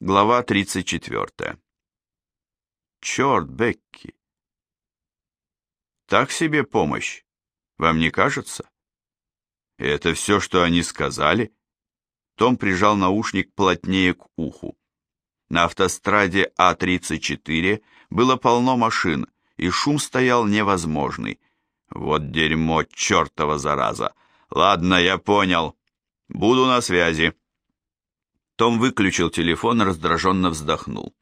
Глава 34. Черт, Бекки. Так себе помощь, вам не кажется? Это все, что они сказали? Том прижал наушник плотнее к уху. На автостраде А-34 было полно машин, и шум стоял невозможный. Вот дерьмо, чертова зараза. Ладно, я понял. Буду на связи. Том выключил телефон и раздраженно вздохнул.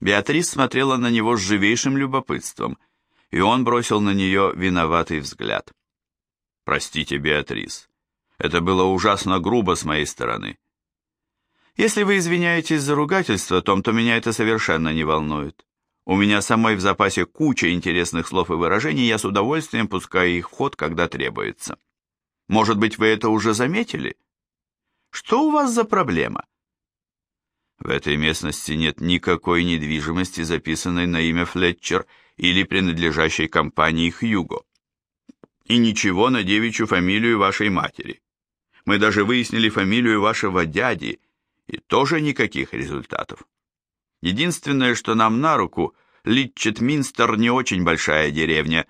Беатрис смотрела на него с живейшим любопытством, и он бросил на нее виноватый взгляд. «Простите, Беатрис, это было ужасно грубо с моей стороны. Если вы извиняетесь за ругательство, Том, то меня это совершенно не волнует. У меня самой в запасе куча интересных слов и выражений, я с удовольствием пускаю их в ход, когда требуется. Может быть, вы это уже заметили? Что у вас за проблема?» В этой местности нет никакой недвижимости, записанной на имя Флетчер или принадлежащей компании Хьюго. И ничего на девичью фамилию вашей матери. Мы даже выяснили фамилию вашего дяди, и тоже никаких результатов. Единственное, что нам на руку, Литчетминстер не очень большая деревня,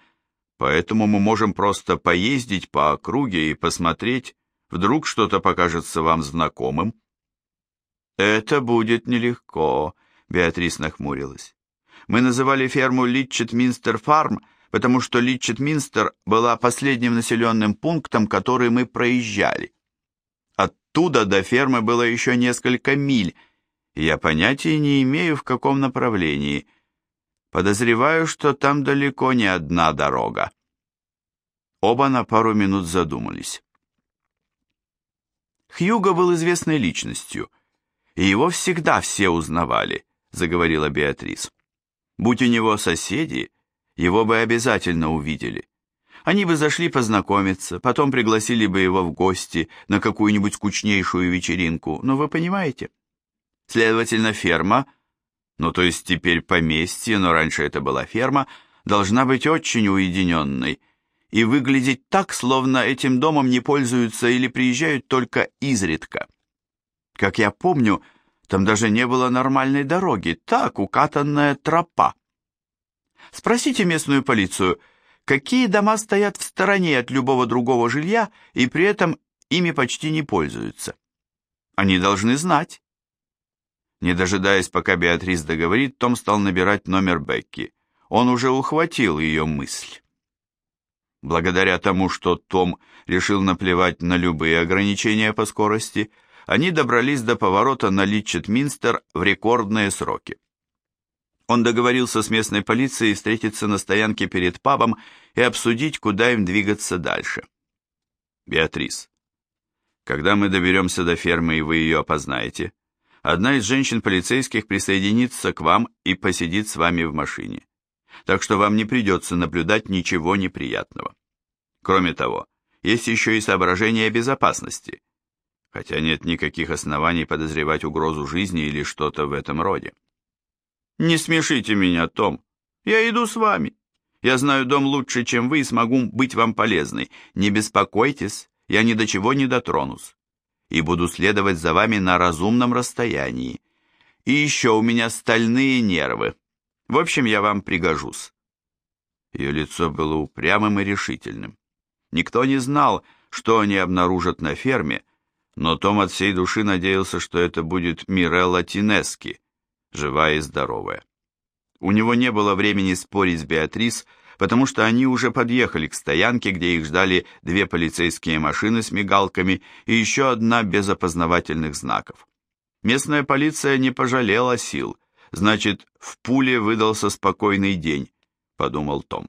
поэтому мы можем просто поездить по округе и посмотреть, вдруг что-то покажется вам знакомым. «Это будет нелегко», — Беатрис нахмурилась. «Мы называли ферму Литчетминстер Фарм, потому что Литчетминстер была последним населенным пунктом, который мы проезжали. Оттуда до фермы было еще несколько миль, и я понятия не имею, в каком направлении. Подозреваю, что там далеко не одна дорога». Оба на пару минут задумались. Хьюго был известной личностью — и его всегда все узнавали», — заговорила Беатрис. «Будь у него соседи, его бы обязательно увидели. Они бы зашли познакомиться, потом пригласили бы его в гости на какую-нибудь скучнейшую вечеринку, ну вы понимаете? Следовательно, ферма, ну то есть теперь поместье, но раньше это была ферма, должна быть очень уединенной и выглядеть так, словно этим домом не пользуются или приезжают только изредка. Как я помню, там даже не было нормальной дороги, так, укатанная тропа. Спросите местную полицию, какие дома стоят в стороне от любого другого жилья и при этом ими почти не пользуются. Они должны знать. Не дожидаясь, пока Беатрис договорит, Том стал набирать номер Бекки. Он уже ухватил ее мысль. Благодаря тому, что Том решил наплевать на любые ограничения по скорости, они добрались до поворота на Литчетминстер в рекордные сроки. Он договорился с местной полицией встретиться на стоянке перед пабом и обсудить, куда им двигаться дальше. Беатрис, когда мы доберемся до фермы и вы ее опознаете, одна из женщин-полицейских присоединится к вам и посидит с вами в машине. Так что вам не придется наблюдать ничего неприятного. Кроме того, есть еще и соображения безопасности, хотя нет никаких оснований подозревать угрозу жизни или что-то в этом роде. «Не смешите меня, Том. Я иду с вами. Я знаю дом лучше, чем вы, и смогу быть вам полезной. Не беспокойтесь, я ни до чего не дотронусь. И буду следовать за вами на разумном расстоянии. И еще у меня стальные нервы. В общем, я вам пригожусь». Ее лицо было упрямым и решительным. Никто не знал, что они обнаружат на ферме, но Том от всей души надеялся, что это будет Мирелла Тинески, живая и здоровая. У него не было времени спорить с Беатрис, потому что они уже подъехали к стоянке, где их ждали две полицейские машины с мигалками и еще одна без опознавательных знаков. Местная полиция не пожалела сил, значит, в пуле выдался спокойный день, подумал Том.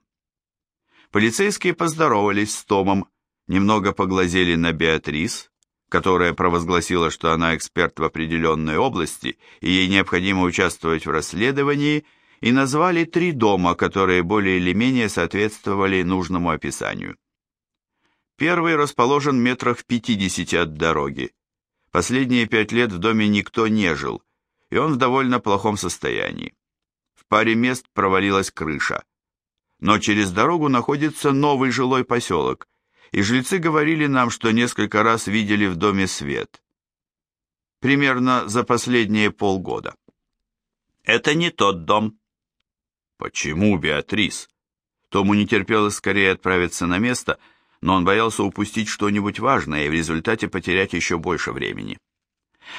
Полицейские поздоровались с Томом, немного поглазели на Беатрис, которая провозгласила, что она эксперт в определенной области и ей необходимо участвовать в расследовании, и назвали три дома, которые более или менее соответствовали нужному описанию. Первый расположен метрах в 50 от дороги. Последние пять лет в доме никто не жил, и он в довольно плохом состоянии. В паре мест провалилась крыша. Но через дорогу находится новый жилой поселок – и жильцы говорили нам, что несколько раз видели в доме свет. примерно за последние полгода. Это не тот дом. Почему, Беатрис? Тому не терпелось скорее отправиться на место, но он боялся упустить что-нибудь важное и в результате потерять еще больше времени.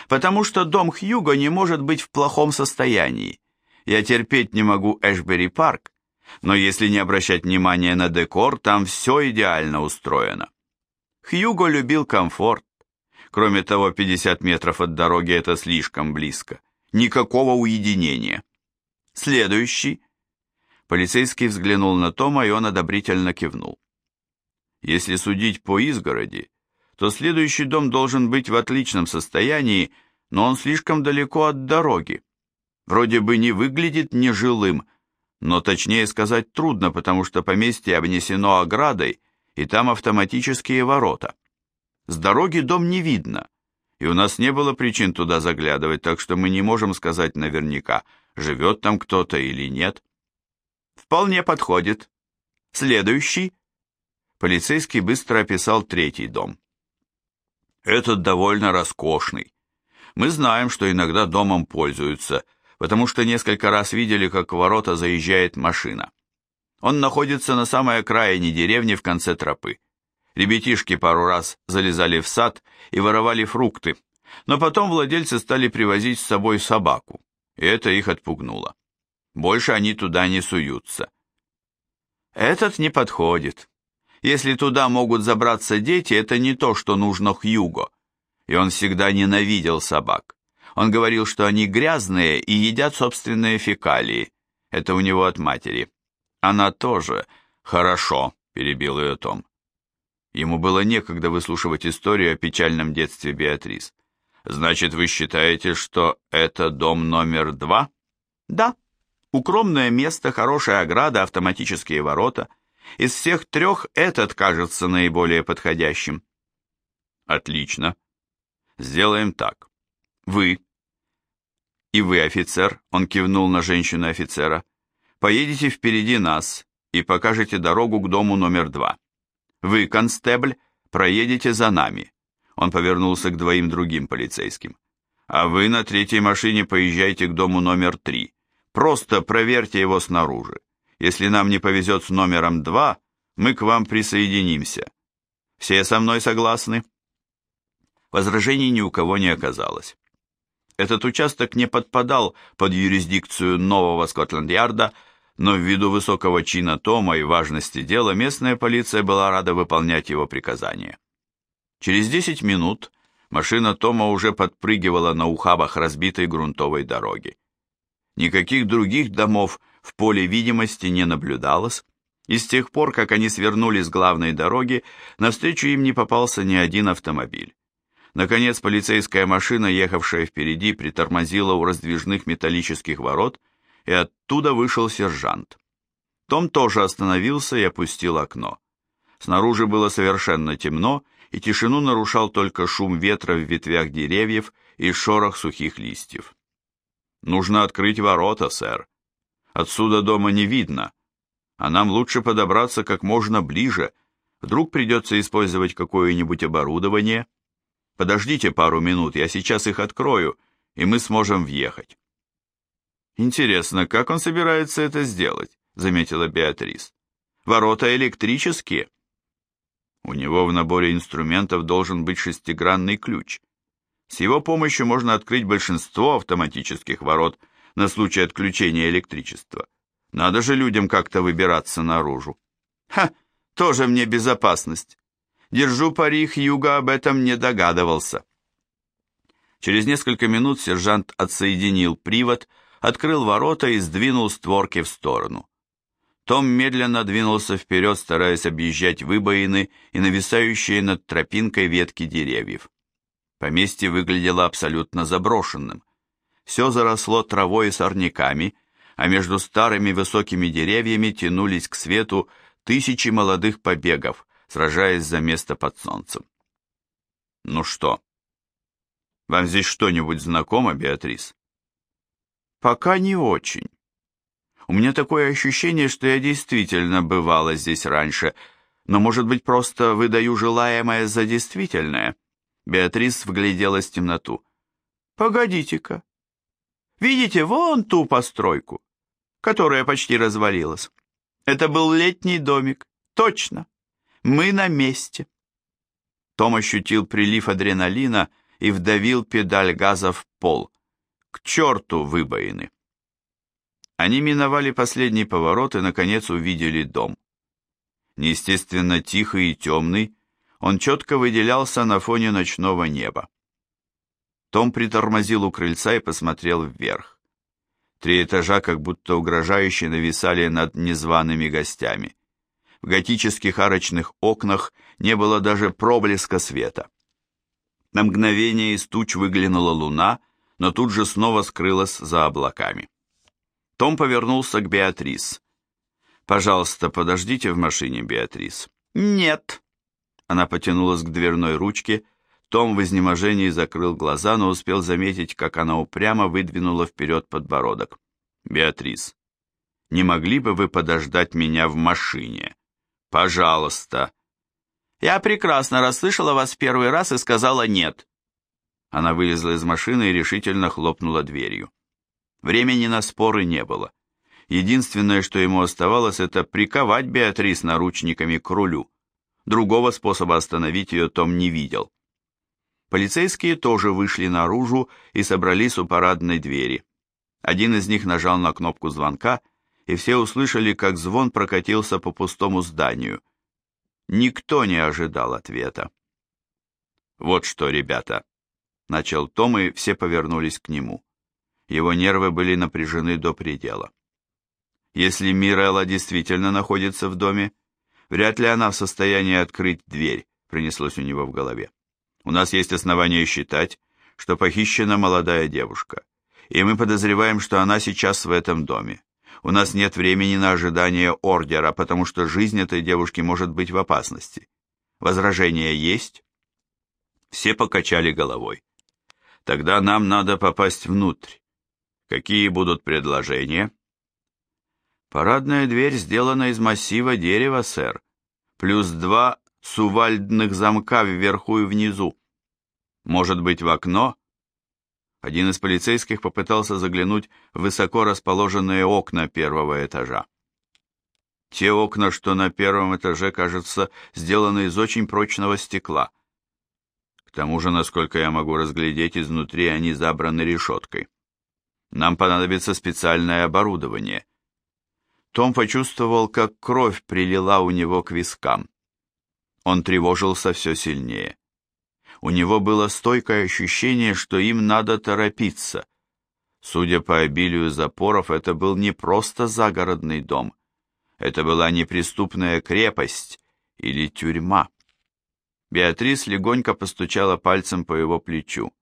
Потому что дом Хьюго не может быть в плохом состоянии. Я терпеть не могу Эшбери парк, но если не обращать внимания на декор, там все идеально устроено. Хьюго любил комфорт. Кроме того, 50 метров от дороги это слишком близко. Никакого уединения. Следующий. Полицейский взглянул на Тома, и он одобрительно кивнул. Если судить по изгороди, то следующий дом должен быть в отличном состоянии, но он слишком далеко от дороги. Вроде бы не выглядит нежилым, но точнее сказать трудно, потому что поместье обнесено оградой, и там автоматические ворота. С дороги дом не видно, и у нас не было причин туда заглядывать, так что мы не можем сказать наверняка, живет там кто-то или нет. Вполне подходит. Следующий. Полицейский быстро описал третий дом. Этот довольно роскошный. Мы знаем, что иногда домом пользуются, потому что несколько раз видели, как в ворота заезжает машина. Он находится на самой окраине деревни в конце тропы. Ребятишки пару раз залезали в сад и воровали фрукты, но потом владельцы стали привозить с собой собаку, и это их отпугнуло. Больше они туда не суются. Этот не подходит. Если туда могут забраться дети, это не то, что нужно Хьюго. И он всегда ненавидел собак. Он говорил, что они грязные и едят собственные фекалии. Это у него от матери. Она тоже. Хорошо, перебил ее Том. Ему было некогда выслушивать историю о печальном детстве Беатрис. «Значит, вы считаете, что это дом номер два?» «Да. Укромное место, хорошая ограда, автоматические ворота. Из всех трех этот кажется наиболее подходящим». «Отлично. Сделаем так. Вы и вы, офицер, он кивнул на женщину-офицера, поедете впереди нас и покажете дорогу к дому номер два. Вы, констебль, проедете за нами. Он повернулся к двоим другим полицейским. А вы на третьей машине поезжайте к дому номер три. Просто проверьте его снаружи. Если нам не повезет с номером два, мы к вам присоединимся. Все со мной согласны? Возражений ни у кого не оказалось. Этот участок не подпадал под юрисдикцию нового Скотланд-Ярда, но ввиду высокого чина Тома и важности дела местная полиция была рада выполнять его приказания. Через 10 минут машина Тома уже подпрыгивала на ухабах разбитой грунтовой дороги. Никаких других домов в поле видимости не наблюдалось, и с тех пор, как они свернули с главной дороги, навстречу им не попался ни один автомобиль. Наконец, полицейская машина, ехавшая впереди, притормозила у раздвижных металлических ворот, и оттуда вышел сержант. Том тоже остановился и опустил окно. Снаружи было совершенно темно, и тишину нарушал только шум ветра в ветвях деревьев и шорох сухих листьев. «Нужно открыть ворота, сэр. Отсюда дома не видно, а нам лучше подобраться как можно ближе. Вдруг придется использовать какое-нибудь оборудование. Подождите пару минут, я сейчас их открою, и мы сможем въехать». «Интересно, как он собирается это сделать?» — заметила Беатрис. «Ворота электрические». У него в наборе инструментов должен быть шестигранный ключ. С его помощью можно открыть большинство автоматических ворот на случай отключения электричества. Надо же людям как-то выбираться наружу. Ха, тоже мне безопасность. Держу пари, Хьюга об этом не догадывался. Через несколько минут сержант отсоединил привод, открыл ворота и сдвинул створки в сторону. Том медленно двинулся вперед, стараясь объезжать выбоины и нависающие над тропинкой ветки деревьев. Поместье выглядело абсолютно заброшенным. Все заросло травой и сорняками, а между старыми высокими деревьями тянулись к свету тысячи молодых побегов, сражаясь за место под солнцем. «Ну что, вам здесь что-нибудь знакомо, Беатрис?» «Пока не очень. У меня такое ощущение, что я действительно бывала здесь раньше, но, может быть, просто выдаю желаемое за действительное?» Беатрис вгляделась в темноту. Погодите-ка. Видите, вон ту постройку, которая почти развалилась. Это был летний домик. Точно. Мы на месте. Том ощутил прилив адреналина и вдавил педаль газа в пол. К черту выбоины. Они миновали последний поворот и, наконец, увидели дом. Неестественно тихий и темный, он четко выделялся на фоне ночного неба. Том притормозил у крыльца и посмотрел вверх. Три этажа как будто угрожающе нависали над незваными гостями. В готических арочных окнах не было даже проблеска света. На мгновение из туч выглянула луна, но тут же снова скрылась за облаками. Том повернулся к Беатрис. «Пожалуйста, подождите в машине, Беатрис». «Нет». Она потянулась к дверной ручке, том в изнеможении закрыл глаза, но успел заметить, как она упрямо выдвинула вперед подбородок. «Беатрис, не могли бы вы подождать меня в машине? Пожалуйста!» «Я прекрасно расслышала вас в первый раз и сказала нет». Она вылезла из машины и решительно хлопнула дверью. Времени на споры не было. Единственное, что ему оставалось, это приковать Беатрис наручниками к рулю. Другого способа остановить ее Том не видел. Полицейские тоже вышли наружу и собрались у парадной двери. Один из них нажал на кнопку звонка, и все услышали, как звон прокатился по пустому зданию. Никто не ожидал ответа. «Вот что, ребята», — начал Том, и все повернулись к нему. Его нервы были напряжены до предела. Если Мирелла действительно находится в доме, вряд ли она в состоянии открыть дверь, принеслось у него в голове. У нас есть основания считать, что похищена молодая девушка, и мы подозреваем, что она сейчас в этом доме. У нас нет времени на ожидание ордера, потому что жизнь этой девушки может быть в опасности. Возражения есть? Все покачали головой. Тогда нам надо попасть внутрь. Какие будут предложения? Парадная дверь сделана из массива дерева, сэр, плюс два сувальдных замка вверху и внизу. Может быть, в окно? Один из полицейских попытался заглянуть в высоко расположенные окна первого этажа. Те окна, что на первом этаже, кажется, сделаны из очень прочного стекла. К тому же, насколько я могу разглядеть, изнутри они забраны решеткой. Нам понадобится специальное оборудование. Том почувствовал, как кровь прилила у него к вискам. Он тревожился все сильнее. У него было стойкое ощущение, что им надо торопиться. Судя по обилию запоров, это был не просто загородный дом. Это была неприступная крепость или тюрьма. Беатрис легонько постучала пальцем по его плечу.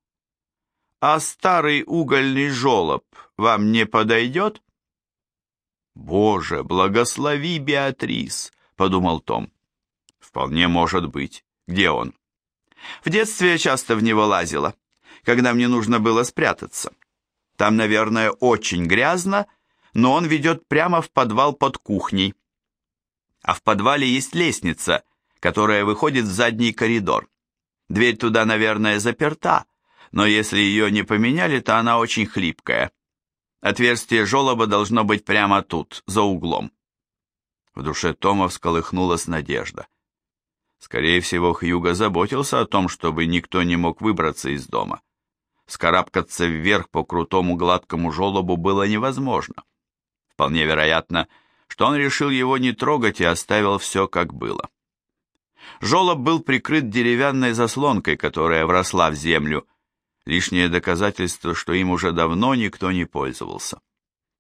«А старый угольный жолоб вам не подойдет?» «Боже, благослови, Беатрис!» — подумал Том. Вполне может быть. Где он? В детстве я часто в него лазила, когда мне нужно было спрятаться. Там, наверное, очень грязно, но он ведет прямо в подвал под кухней. А в подвале есть лестница, которая выходит в задний коридор. Дверь туда, наверное, заперта, но если ее не поменяли, то она очень хлипкая. Отверстие желоба должно быть прямо тут, за углом. В душе Тома всколыхнулась надежда. Скорее всего, Хьюго заботился о том, чтобы никто не мог выбраться из дома. Скарабкаться вверх по крутому гладкому желобу было невозможно. Вполне вероятно, что он решил его не трогать и оставил все как было. Желоб был прикрыт деревянной заслонкой, которая вросла в землю, лишнее доказательство, что им уже давно никто не пользовался.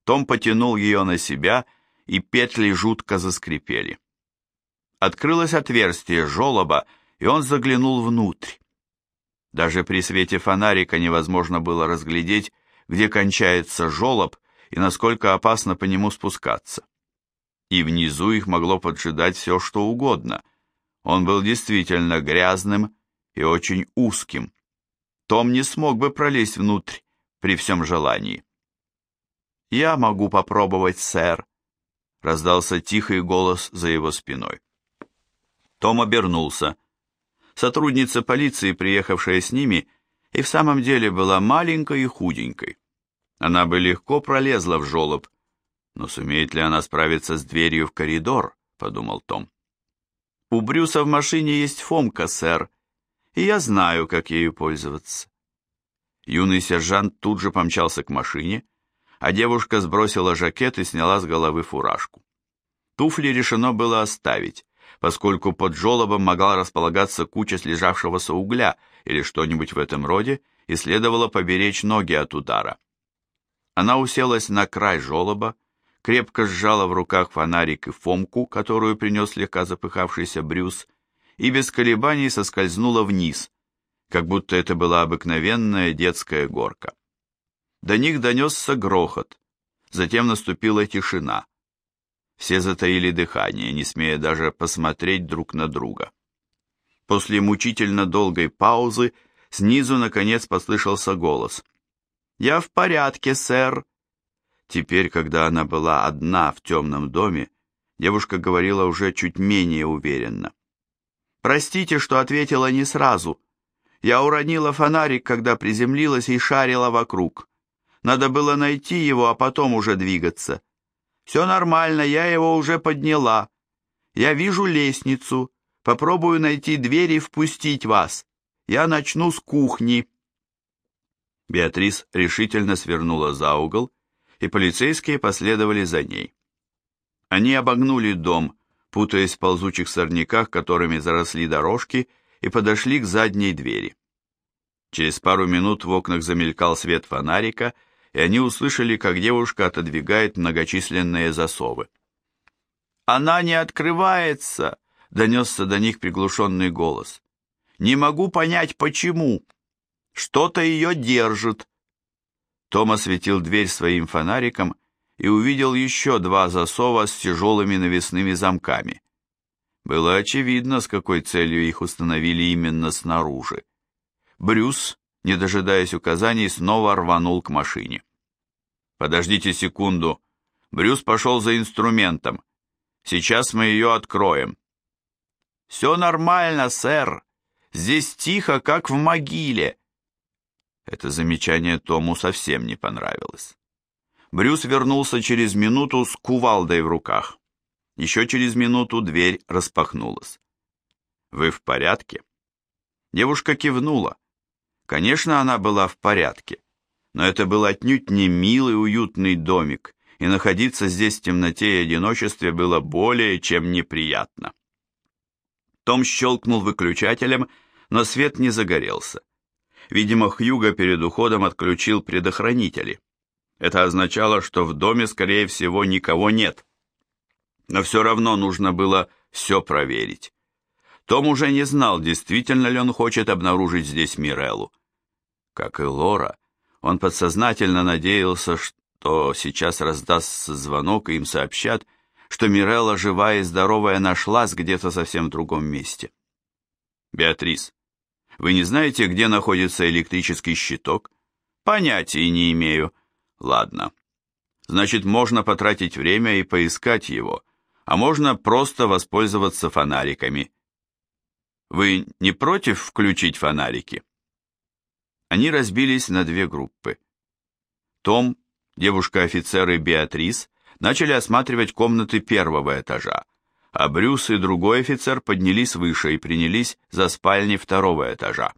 Том потянул ее на себя, и петли жутко заскрипели. Открылось отверстие желоба, и он заглянул внутрь. Даже при свете фонарика невозможно было разглядеть, где кончается желоб и насколько опасно по нему спускаться. И внизу их могло поджидать все, что угодно. Он был действительно грязным и очень узким. Том не смог бы пролезть внутрь при всем желании. «Я могу попробовать, сэр», — раздался тихий голос за его спиной. Том обернулся. Сотрудница полиции, приехавшая с ними, и в самом деле была маленькой и худенькой. Она бы легко пролезла в жолоб, но сумеет ли она справиться с дверью в коридор, подумал Том. У Брюса в машине есть Фомка, сэр, и я знаю, как ею пользоваться. Юный сержант тут же помчался к машине, а девушка сбросила жакет и сняла с головы фуражку. Туфли решено было оставить, поскольку под жолобом могла располагаться куча слежавшегося угля или что-нибудь в этом роде, и следовало поберечь ноги от удара. Она уселась на край жолоба, крепко сжала в руках фонарик и фомку, которую принес слегка запыхавшийся Брюс, и без колебаний соскользнула вниз, как будто это была обыкновенная детская горка. До них донесся грохот, затем наступила тишина. Все затаили дыхание, не смея даже посмотреть друг на друга. После мучительно долгой паузы снизу, наконец, послышался голос. «Я в порядке, сэр». Теперь, когда она была одна в темном доме, девушка говорила уже чуть менее уверенно. «Простите, что ответила не сразу. Я уронила фонарик, когда приземлилась и шарила вокруг. Надо было найти его, а потом уже двигаться. Все нормально, я его уже подняла. Я вижу лестницу. Попробую найти дверь и впустить вас. Я начну с кухни. Беатрис решительно свернула за угол, и полицейские последовали за ней. Они обогнули дом, путаясь в ползучих сорняках, которыми заросли дорожки, и подошли к задней двери. Через пару минут в окнах замелькал свет фонарика, и они услышали, как девушка отодвигает многочисленные засовы. «Она не открывается!» — донесся до них приглушенный голос. «Не могу понять, почему. Что-то ее держит». Том осветил дверь своим фонариком и увидел еще два засова с тяжелыми навесными замками. Было очевидно, с какой целью их установили именно снаружи. Брюс, не дожидаясь указаний, снова рванул к машине. «Подождите секунду». Брюс пошел за инструментом. «Сейчас мы ее откроем». «Все нормально, сэр. Здесь тихо, как в могиле». Это замечание Тому совсем не понравилось. Брюс вернулся через минуту с кувалдой в руках. Еще через минуту дверь распахнулась. «Вы в порядке?» Девушка кивнула. Конечно, она была в порядке, но это был отнюдь не милый уютный домик, и находиться здесь в темноте и одиночестве было более чем неприятно. Том щелкнул выключателем, но свет не загорелся. Видимо, Хьюго перед уходом отключил предохранители. Это означало, что в доме, скорее всего, никого нет. Но все равно нужно было все проверить. Том уже не знал, действительно ли он хочет обнаружить здесь Миреллу. Как и Лора, он подсознательно надеялся, что сейчас раздастся звонок, и им сообщат, что Мирелла живая и здоровая нашлась где-то совсем в другом месте. «Беатрис, вы не знаете, где находится электрический щиток?» «Понятия не имею». «Ладно. Значит, можно потратить время и поискать его, а можно просто воспользоваться фонариками». «Вы не против включить фонарики?» Они разбились на две группы. Том, девушка-офицер и Беатрис начали осматривать комнаты первого этажа, а Брюс и другой офицер поднялись выше и принялись за спальни второго этажа.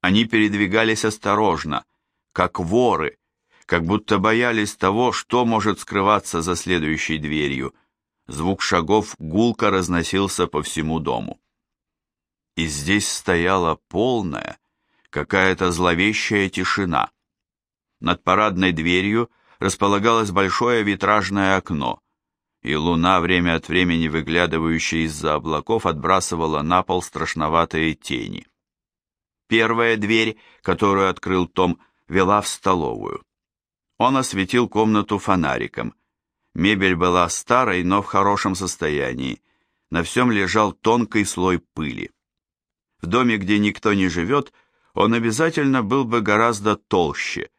Они передвигались осторожно, как воры, как будто боялись того, что может скрываться за следующей дверью. Звук шагов гулко разносился по всему дому. И здесь стояла полная, какая-то зловещая тишина. Над парадной дверью располагалось большое витражное окно, и луна, время от времени выглядывающая из-за облаков, отбрасывала на пол страшноватые тени. Первая дверь, которую открыл Том, вела в столовую. Он осветил комнату фонариком. Мебель была старой, но в хорошем состоянии. На всем лежал тонкий слой пыли. В доме, где никто не живет, он обязательно был бы гораздо толще.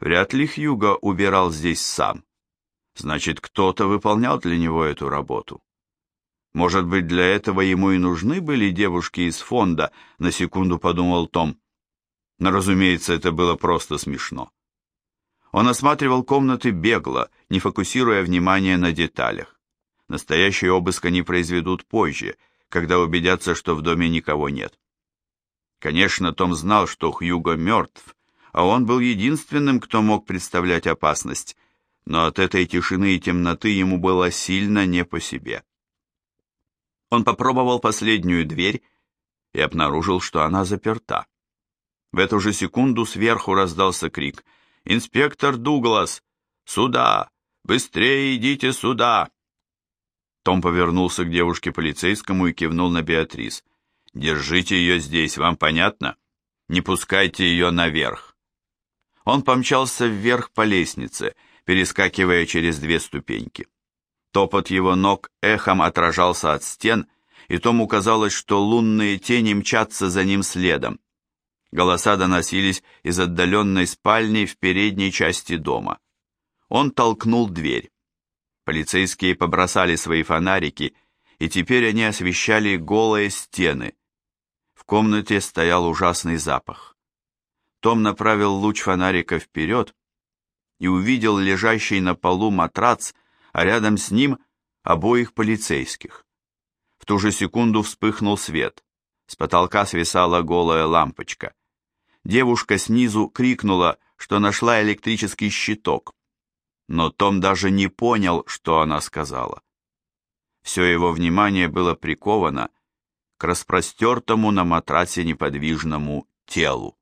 Вряд ли Хьюго убирал здесь сам. Значит, кто-то выполнял для него эту работу. Может быть, для этого ему и нужны были девушки из фонда, на секунду подумал Том. Но, разумеется, это было просто смешно. Он осматривал комнаты бегло, не фокусируя внимание на деталях. Настоящий обыск они произведут позже, когда убедятся, что в доме никого нет. Конечно, Том знал, что Хьюго мертв, а он был единственным, кто мог представлять опасность, но от этой тишины и темноты ему было сильно не по себе. Он попробовал последнюю дверь и обнаружил, что она заперта. В эту же секунду сверху раздался крик «Инспектор Дуглас! Сюда! Быстрее идите сюда!» Том повернулся к девушке-полицейскому и кивнул на Беатрис. «Держите ее здесь, вам понятно? Не пускайте ее наверх!» Он помчался вверх по лестнице, перескакивая через две ступеньки. Топот его ног эхом отражался от стен, и Тому казалось, что лунные тени мчатся за ним следом. Голоса доносились из отдаленной спальни в передней части дома. Он толкнул дверь. Полицейские побросали свои фонарики, и теперь они освещали голые стены. Комнате стоял ужасный запах. Том направил луч фонарика вперед и увидел лежащий на полу матрац, а рядом с ним обоих полицейских. В ту же секунду вспыхнул свет. С потолка свисала голая лампочка. Девушка снизу крикнула, что нашла электрический щиток. Но Том даже не понял, что она сказала. Все его внимание было приковано к распростертому на матрасе неподвижному телу.